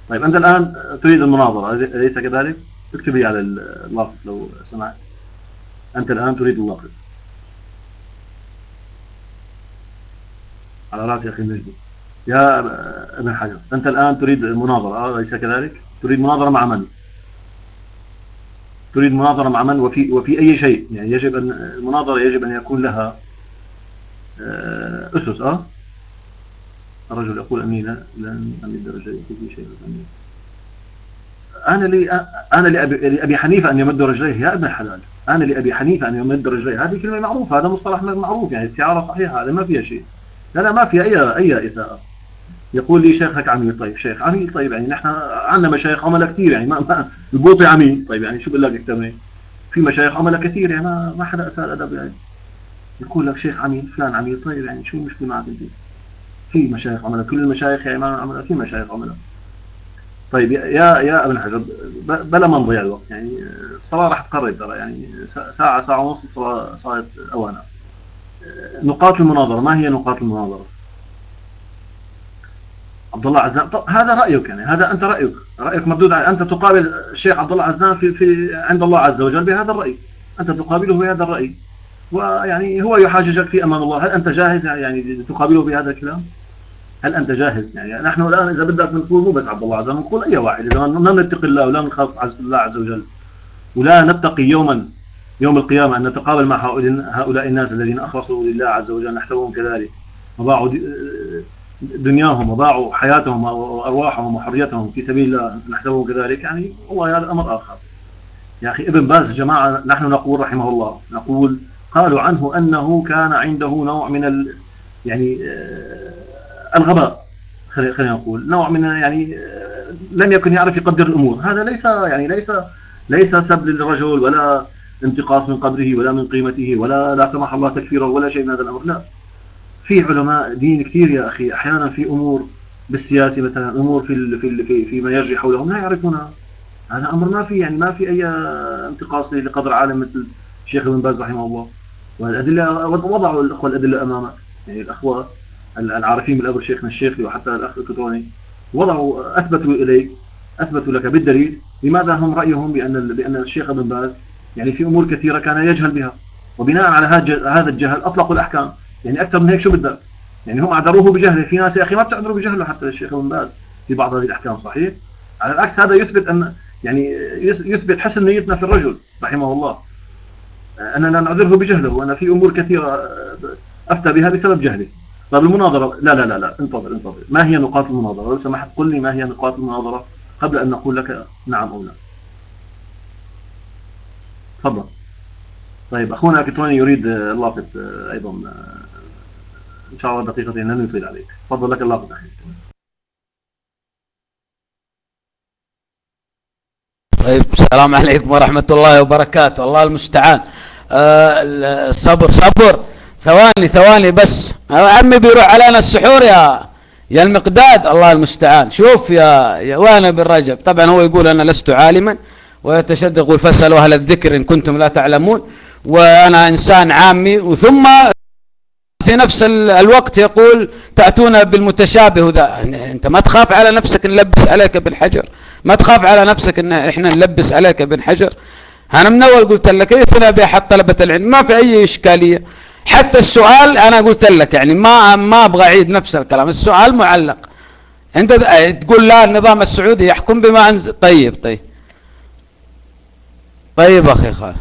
طيب أنت الآن تريد المناظرة أليس كذلك؟ اكتب لي على اللافت لو سمحت أنت الآن تريد اللافت على رأسي أخي المجد يا ابن حجر أنت الآن تريد مناظرة أليس كذلك؟ تريد مناظرة مع من؟ تريد مناظرة مع من؟ وفي وفي أي شيء؟ يعني يجب أن المناظرة يجب أن يكون لها آه، أسس أه؟ الرجل يقول أمينة لن أمد رجلي في شيء أمين أنا لي أنا لأبي حنيفة أن يمد رجليه يا ابن الحلال. أنا لأبي حنيفة أن يمد رجليه. هذه كلمة معروفة هذا مصطلح معروف يعني استعارة صحيحة هذا ما فيها شيء. لا لا ما فيها أي أي إساءة. يقول لي شيخك عميل. طيب شيخ عميل طيب يعني نحن عندنا مشايخ عملاء كثير يعني ما, ما البوطي عميل. طيب يعني شو بقول لك أكثر في مشايخ عملاء كثير يعني ما ما حدا اساء الادب يعني يقول لك شيخ عميل فلان عميل طيب يعني شو المشكلة معك أنت؟ في مشايخ عملاء كل المشايخ يعني ما عملاء في مشايخ عملاء. طيب يا يا ابن حجر بلا ما نضيع الوقت يعني الصلاة راح تقرب ترى يعني ساعة ساعة ونص الصلاة صارت اوانها نقاط المناظرة ما هي نقاط المناظرة؟ عبد الله عزام. طب هذا رأيك يعني هذا أنت رأيك رأيك مردود أنت تقابل الشيخ عبد الله عزام في في عند الله عز وجل بهذا الرأي. أنت تقابله بهذا الرأي. ويعني هو يحاججك في أمان الله. هل أنت جاهز يعني تقابله بهذا الكلام؟ هل أنت جاهز يعني؟ نحن الآن إذا بدك نقول مو بس عبد الله عزام نقول أي واحد. إذا ما نتقي الله ولا نخاف عز الله عز وجل. ولا نتقي يوما يوم القيامة أن نتقابل مع هؤلاء الناس الذين اخلصوا لله عز وجل نحسبهم كذلك. وباعوا دنياهم وضاعوا حياتهم وأرواحهم وحريتهم في سبيل الله نحسبهم كذلك. يعني والله هذا أمر آخر. يا أخي ابن باز جماعة نحن نقول رحمه الله نقول قالوا عنه أنه كان عنده نوع من ال يعني آه، الغباء خلينا نقول. نوع من يعني آه، لم يكن يعرف يقدر الأمور. هذا ليس يعني ليس ليس سب للرجل ولا انتقاص من قدره ولا من قيمته ولا لا سمح الله تكفيره ولا شيء من هذا الأمر. لا. في علماء دين كثير يا أخي. أحيانا في أمور بالسياسة مثلا أمور في في في فيما يجري حولهم لا يعرفونها. هذا أمر ما في يعني ما في أي انتقاص لقدر عالم مثل الشيخ ابن باز رحمه الله. والأدلة وضعوا الأخوة الأدلة أمامك. يعني الأخوة العارفين بالأمر شيخنا الشيخ وحتى الأخ الكتروني وضعوا أثبتوا إليك أثبتوا لك بالدليل لماذا هم رأيهم بأن بأن الشيخ ابن باز يعني في أمور كثيرة كان يجهل بها. وبناء على هذا الجهل أطلقوا الأحكام. يعني أكثر من هيك شو بدك يعني هم أعذروه بجهله. في ناس يا أخي ما بتعذروا بجهله حتى الشيخ ابن باز. في بعض هذه الأحكام صحيح. على العكس هذا يثبت أن يعني يثبت حسن نيتنا في الرجل رحمه الله. أننا لا نعذره بجهله وأن في أمور كثيرة أفتى بها بسبب جهله. طيب المناظرة. لا لا لا لا انتظر انتظر. ما هي نقاط المناظرة؟ لو سمحت قل لي ما هي نقاط المناظرة قبل أن نقول لك نعم أو لا. تفضل. طيب أخونا كتوني يريد اللافت أيضا إن شاء الله دقيقتين لن يطيل عليك. تفضل لك اللافت أخي طيب السلام عليكم ورحمة الله وبركاته. الله المستعان. أه صبر صبر. ثواني ثواني بس. عمي بيروح علينا السحور يا يا المقداد. الله المستعان. شوف يا, يا وأنا بن رجب طبعا هو يقول أنا لست عالما ويتشدد يقول فاسألوا أهل الذكر إن كنتم لا تعلمون وأنا إنسان عامي. وثم في نفس الوقت يقول تأتون بالمتشابه وذا أنت ما تخاف على نفسك نلبس عليك بالحجر ما تخاف على نفسك إن إحنا نلبس عليك بالحجر أنا من أول قلت لك ائتنا باحد طلبة العلم؟ ما في أي إشكالية. حتى السؤال أنا قلت لك يعني ما ما أبغى أعيد نفس الكلام. السؤال معلق. أنت تقول لا النظام السعودي يحكم بما انزل طيب طيب. طيب أخي خالد.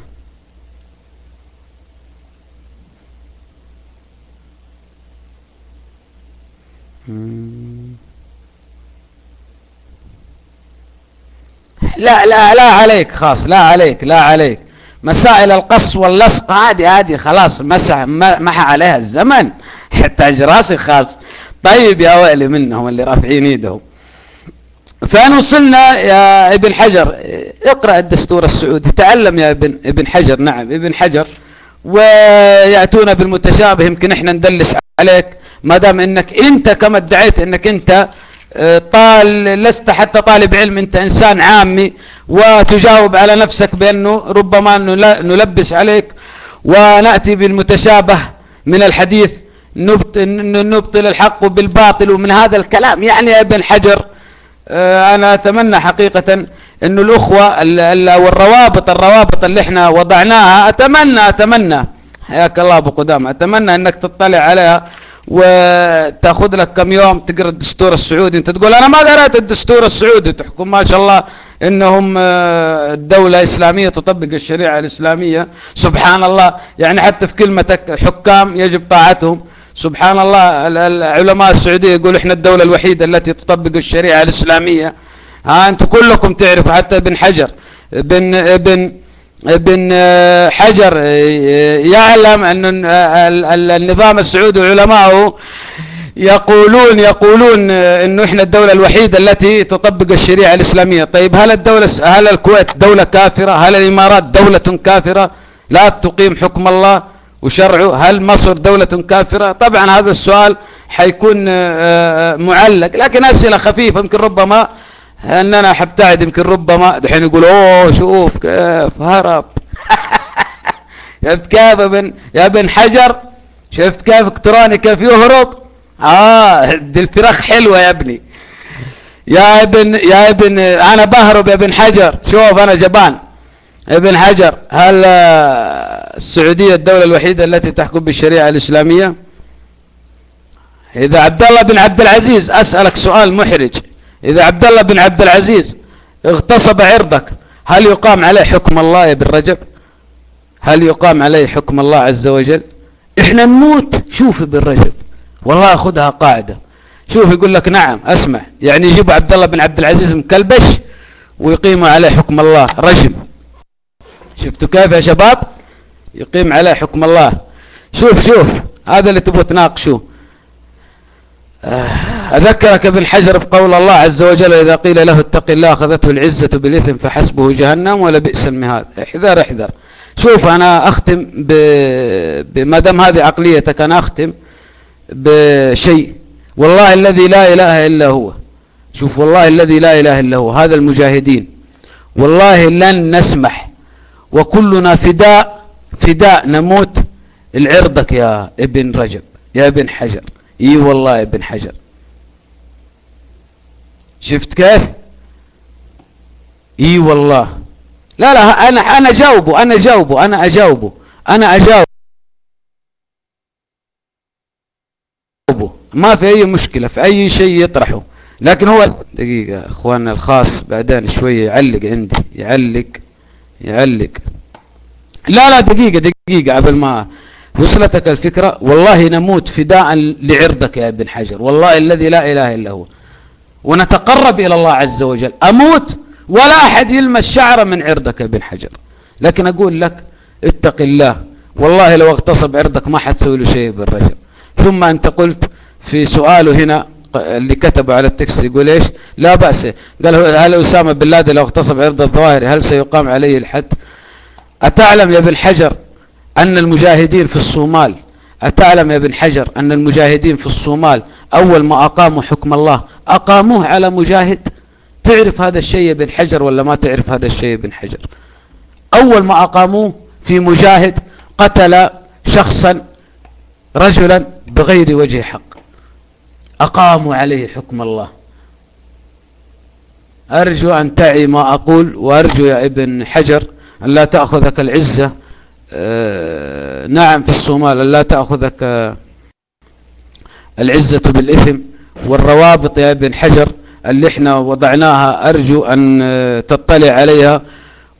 لا لا لا عليك خاص لا عليك لا عليك. مسائل القص واللصق هذه هذه خلاص. مسح محى عليها الزمن. يحتاج راسي خاص. طيب يا ويلي منهم اللي رافعين ايدهم فان وصلنا يا ابن حجر. اقرأ الدستور السعودي. تعلم يا ابن ابن حجر. نعم ابن حجر. ويأتون بالمتشابه. يمكن إحنا ندلس عليك. ما دام إنك أنت كما ادعيت إنك أنت آه، طال لست حتى طالب علم أنت إنسان عامي وتجاوب على نفسك بأنه ربما نلبس عليك ونأتي بالمتشابه من الحديث نبطل الحق بالباطل ومن هذا الكلام. يعني يا ابن حجر آه، أنا أتمنى حقيقة انه الأخوة والروابط الروابط اللي إحنا وضعناها أتمنى أتمنى حياك الله أبو قدامة أتمنى أنك تطلع عليها. وتأخذ لك كم يوم تقرأ الدستور السعودي. أنت تقول أنا ما قرأت الدستور السعودي. تحكم ما شاء الله إنهم آه، الدولة إسلامية تطبق الشريعة الإسلامية. سبحان الله. يعني حتى في كلمتك حكام يجب طاعتهم. سبحان الله. العلماء السعودية يقول إحنا الدولة الوحيدة التي تطبق الشريعة الإسلامية. ها أنتم كلكم تعرفوا حتى ابن حجر ابن ابن ابن حجر آه، يعلم أن النظام السعودي وعلمائه يقولون يقولون آه، إنه إحنا الدولة الوحيدة التي تطبق الشريعة الإسلامية. طيب هل الدولة هل الكويت دولة كافرة؟ هل الإمارات دولة كافرة؟ لا تقيم حكم الله وشرعه. هل مصر دولة كافرة؟ طبعا هذا السؤال حيكون معلق لكن أسئلة خفيفة يمكن ربما أننا حبتعد يمكن ربما. دحين يقول أوه شوف كيف هرب. شفت كيف ابن يا ابن حجر؟ شفت كيف الكتروني كيف يهرب؟ آه دي الفراخ حلوة يا ابني. يا ابن يا ابن أنا بهرب يا ابن حجر. شوف أنا جبان. ابن حجر هل السعودية الدولة الوحيدة التي تحكم بالشريعة الإسلامية؟ إذا عبد الله بن عبد العزيز أسألك سؤال محرج. إذا عبد الله بن عبد العزيز اغتصب عرضك هل يقام عليه حكم الله يا ابن رجب؟ هل يقام عليه حكم الله عز وجل؟ إحنا نموت شوف ابن رجب. والله خذها قاعدة. شوف يقول لك نعم أسمع. يعني يجيب عبد الله بن عبد العزيز مكلبش ويقيموا عليه حكم الله. رجم. شفتوا كيف يا شباب؟ يقيم عليه حكم الله. شوف شوف. هذا اللي تبغوا تناقشوه. أذكرك ابن حجر بقول الله عز وجل إذا قيل له اتق الله أخذته العزة بالإثم فحسبه جهنم ولا بئس المهاد. احذر احذر. شوف أنا أختم بما دام هذه عقليتك أنا أختم بشيء. والله الذي لا إله إلا هو. شوف والله الذي لا إله إلا هو. هذا المجاهدين. والله لن نسمح. وكلنا فداء فداء نموت العرضك يا ابن رجب يا ابن حجر. إي والله يا ابن حجر. شفت كيف؟ إي والله. لا لا أنا أنا جاوبه أنا جاوبه أنا أجاوبه أنا أجاوبه. ما في أي مشكلة في أي شيء يطرحه. لكن هو دقيقة أخواننا الخاص بعدين شوية يعلق عندي يعلق يعلق. لا لا دقيقة دقيقة قبل ما وصلتك الفكرة والله نموت فداء لعرضك يا ابن حجر والله الذي لا إله إلا هو. ونتقرب إلى الله عز وجل. أموت ولا أحد يلمس شعر من عرضك يا ابن حجر. لكن أقول لك اتق الله. والله لو اغتصب عرضك ما حتسوي له شيء بالرجل. ثم أنت قلت في سؤاله هنا اللي كتبه على التكست يقول إيش؟ لا بأس. قال هل أسامة بن لادن لو اغتصب عرض الظواهري هل سيقام عليه الحد؟ أتعلم يا ابن حجر أن المجاهدين في الصومال أتعلم يا ابن حجر أن المجاهدين في الصومال أول ما أقاموا حكم الله أقاموه على مجاهد. تعرف هذا الشيء يا ابن حجر ولا ما تعرف هذا الشيء يا ابن حجر؟ أول ما أقاموه في مجاهد قتل شخصا رجلا بغير وجه حق. أقاموا عليه حكم الله. أرجو أن تعي ما أقول وأرجو يا ابن حجر أن لا تأخذك العزة نعم في الصومال. لا تأخذك آه، العزة بالإثم والروابط يا ابن حجر اللي إحنا وضعناها. أرجو أن آه، تطلع عليها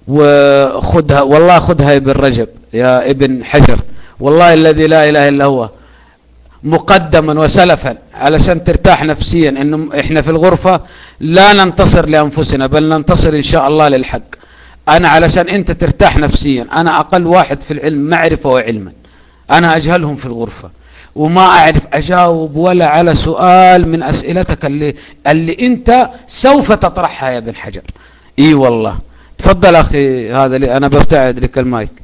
وخذها. والله خذها يا ابن رجب يا ابن حجر. والله الذي لا إله إلا هو مقدما وسلفا علشان ترتاح نفسيا. إنه إحنا في الغرفة لا ننتصر لأنفسنا بل ننتصر إن شاء الله للحق. أنا علشان أنت ترتاح نفسيا أنا أقل واحد في العلم معرفة وعلما. أنا أجهلهم في الغرفة وما أعرف أجاوب ولا على سؤال من أسئلتك اللي, اللي أنت سوف تطرحها يا ابن حجر. إي والله. تفضل أخي هذا اللي أنا ببتعد لك المايك.